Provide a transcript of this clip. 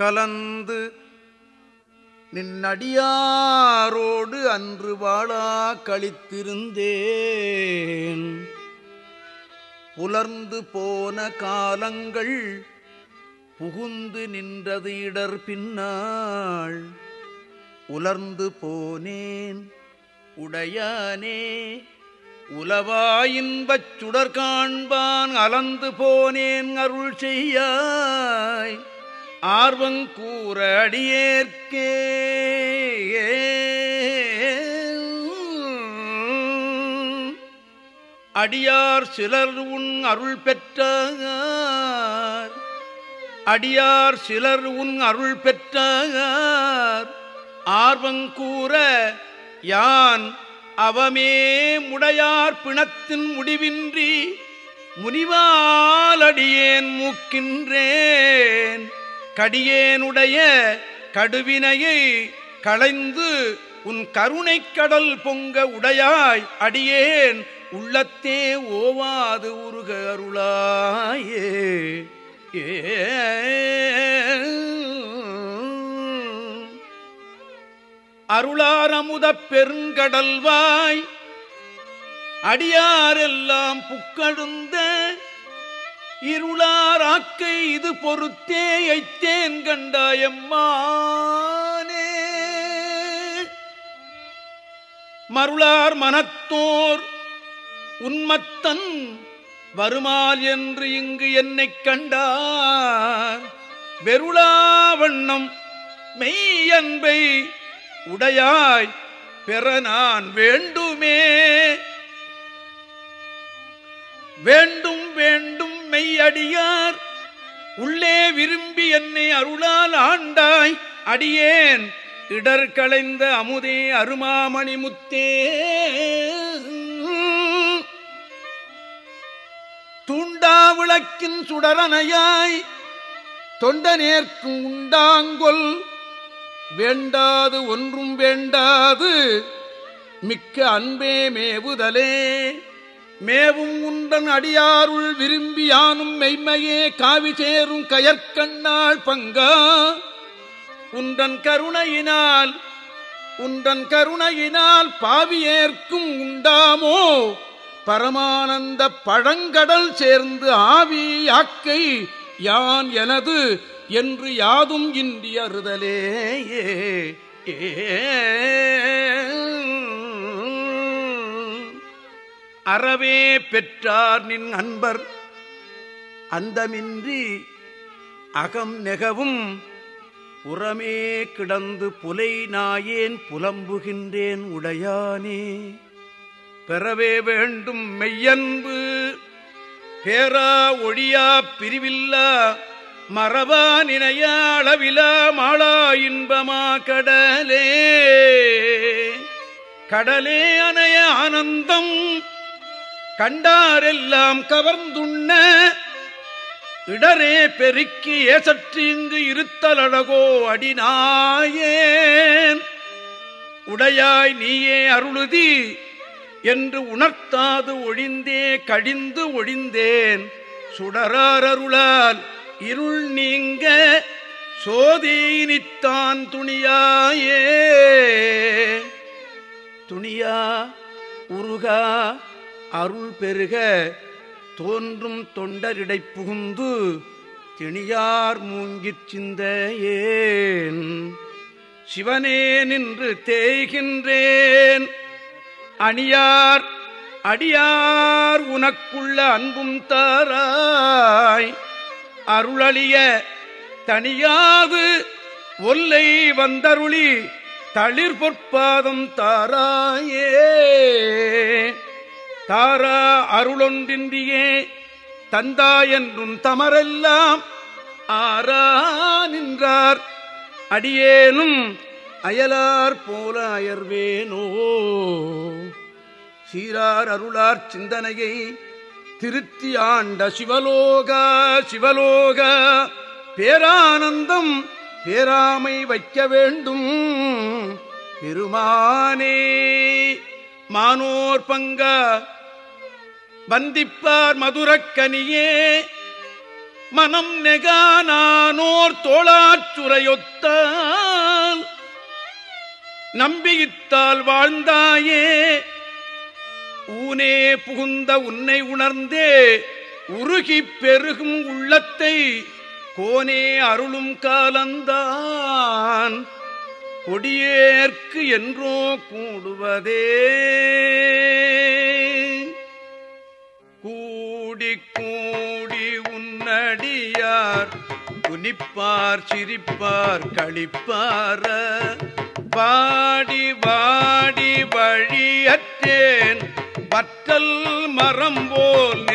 கலந்து நின்னடியாரோடு அன்று வாழா கழித்திருந்தேன் புலர்ந்து போன காலங்கள் புகுந்து நின்றது இடர் பின்னாள் உலர்ந்து போனேன் உடையானே உலவாயின்பச் சுடர் காண்பான் அலந்து போனேன் அருள் செய்யாய். ஆர்வங்கூற அடியேற்கே. அடியார் சிலர் உன் அருள் பெற்றார். அடியார் சிலர் உன் அருள் பெற்றார். ஆர்வங்கூற யான் அவமே முடையார் பிணத்தின் முடிவின்றி முனிவாலடியேன் மூக்கின்றேன். கடியேனுடைய கடுவினையை களைந்து உன் கருணைக்கடல் பொங்க உடையாய் அடியேன் உள்ளத்தே ஓவாது உருக அருளாயே. ஏ. பெருங்கடல்வாய் அடியாரெல்லாம் புக்கழுந்த இருளாராக்கை இது பொறுத்தே ஐத்தேன் கண்டாயம்மானே. மருளார் மனத்தோர் உன்மத்தன் வருமால் என்று இங்கு என்னைக் கண்டார். வெருளாவண்ணம் மெய்யன்பை உடையாய் பெற நான் வேண்டுமே. வேண்டும் வேண்டும் மெய்யடியார் உள்ளே விரும்பி என்னை அருளால் ஆண்டாய். அடியேன் இடர் களைந்த அமுதே அருமாமணி முத்தே. தூண்டா விளக்கின் சுடரனையாய் தொண்ட நேர்க்கும் உண்டாங்கொல். வேண்டாது ஒன்றும் வேண்டாது. மிக்க அன்பே மேவுதலே. மேவும் உண்டன் அடியாருள் விரும்பி யானும் மெய்மையே காவி சேரும் கயற்கண்ணாள் பங்கா. உண்டன் கருணையினால் உண்டன் கருணையினால் பாவியேற்கும் உண்டாமோ? பரமானந்த பழங்கடல் சேர்ந்து ஆவி யாக்கை யான் எனது என்று யாதும் இன்றி அறுதலே அறவே பெற்றார் நின் அன்பர். அந்தமின்றி அகம் நெகவும் புறமே கிடந்து புலை நாயேன் புலம்புகின்றேன் உடையானே. பெறவே வேண்டும் மெய்யன்பு. பேரா ஒழியா பிரிவில்லா மரபா நினையா அளவிலா மாளா இன்பமா கடலே. கடலே அணைய ஆனந்தம் கண்டாரெல்லாம் கவர்ந்துண்ண இடரே பெருக்கி ஏசற்று இங்கு இருத்தலழகோ அடிநாயேன் உடையாய் நீயே அருளுதி என்று உணர்த்தாது ஒழிந்தே கழிந்து ஒழிந்தேன். சுடராரருளால் இருள் நீங்க சோதீனித்தான் துணியாயே. துணியா உருகா அருள் பெருக தோன்றும் தொண்டரிடை புகுந்து திணியார் மூங்கிற் சிந்தையேன். சிவனே நின்று தேய்கின்றேன். அணியார் அடியார் உனக்குள்ள அன்பும் தாராய். அருளழிய தனியாது ஒல்லை வந்தருளி தளிர் பொற்பாதம் தாராயே. தாரா அருளொன்றின்றியே தந்தாயன்றும் தமரெல்லாம் ஆரா நின்றார். அடியேனும் அயலார் போல அயர்வேனோ. சீரார் அருளார் சிந்தனையை திருத்தி ஆண்ட சிவலோகா சிவலோகா. பேரானந்தம் பேராமை வைக்க வேண்டும். பெருமானே மானோர் பங்கா வந்திப்பார் மதுரக்கனியே. மனம் நெகானானோர் தோளாச்சுரையொத்தால் நம்பியித்தால் வாழ்ந்தாயே. ஊனே புகுந்த உன்னை உணர்ந்தே. உருகி பெருகும் உள்ளத்தை கோனே அருளும் காலந்தான். கொடியேற்கு என்றோ கூடுவதே. கூடி கூடி உன்னடியார் குனிப்பார் சிரிப்பார் கழிப்பார பாடி வாடி வழியற்றேன் பற்றல் மரம் போல்